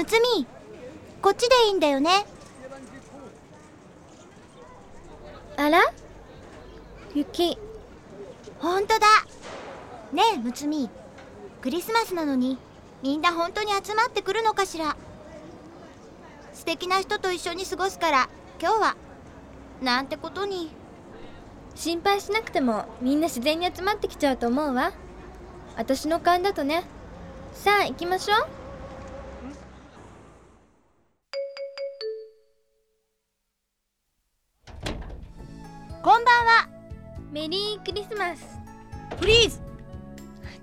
むつみこっちでいいんだよね。あら？雪ほんとだ。ねえむつみ。クリスマスなのにみんな本当に集まってくるのかしら。素敵な人と一緒に過ごすから今日は。なんてことに。心配しなくてもみんな自然に集まってきちゃうと思うわ。私の勘だとね。さあ行きましょう。こんばんは。メリークリスマス。プリーズ。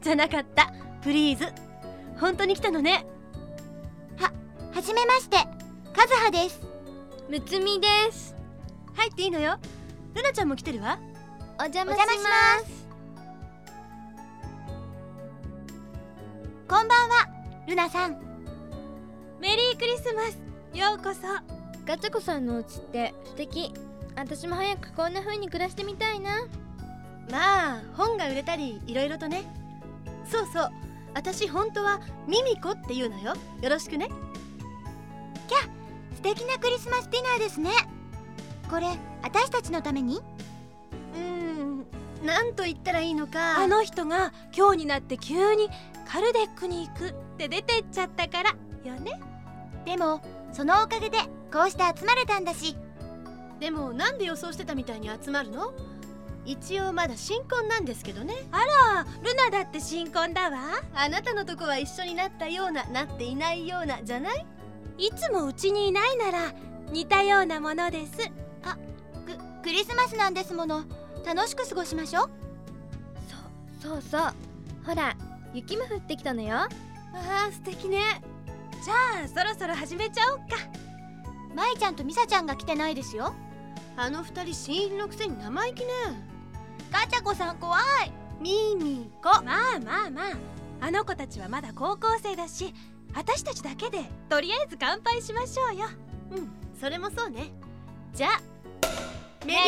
じゃなかった。プリーズ。本当に来たのね。ははじめまして。カズハです。むつみです。入っていいのよ。ルナちゃんも来てるわ。お邪魔します。こんばんは。ルナさん。メリークリスマス。ようこそ。ガチャコさんのお家って素敵私も早くこんな風に暮らしてみたいな。まあ本が売れたりいろいろとね。そうそう。私本当はミミコっていうのよ。よろしくね。素敵なクリスマスディナーですね。これ私たちのために？うーんなんと言ったらいいのか。あの人が今日になって急にカルデックに行くって出てっちゃったからよね。でもそのおかげでこうして集まれたんだしでもなんで予想してたみたいに集まるの？一応まだ新婚なんですけどね。あルナだって新婚だわ。あなたのとこは一緒になったようななっていないようなじゃない？いつもうちにいないなら似たようなものです。ククリスマスなんですもの。楽しく過ごしましょう。そうそうそう。ほら雪も降ってきたのよ。あー素敵ね。じゃあそろそろ始めちゃおうか。まいちゃんとみさちゃんが来てないですよあの二人新入りのくせに生意気ね。ガチャコさん怖い。ミミコ。まあまあまあ。あの子たちはまだ高校生だし私たちだけでとりあえず乾杯しましょうよ。うんそれもそうね。じゃあメリー